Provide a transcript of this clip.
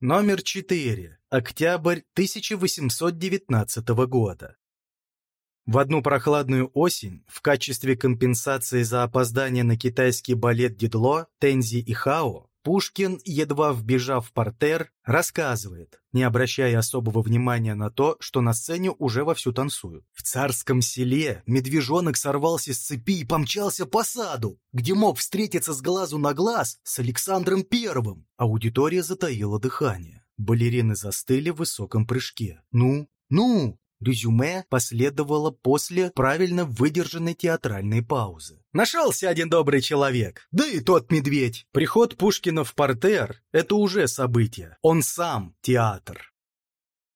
Номер 4. Октябрь 1819 года. В одну прохладную осень в качестве компенсации за опоздание на китайский балет «Дедло» Тензи и Хао Пушкин, едва вбежав в портер, рассказывает, не обращая особого внимания на то, что на сцене уже вовсю танцуют. В царском селе медвежонок сорвался с цепи и помчался по саду, где мог встретиться с глазу на глаз с Александром Первым. Аудитория затаила дыхание. Балерины застыли в высоком прыжке. «Ну, ну!» Резюме последовало после правильно выдержанной театральной паузы. Нашелся один добрый человек, да и тот медведь. Приход Пушкина в портер – это уже событие. Он сам театр.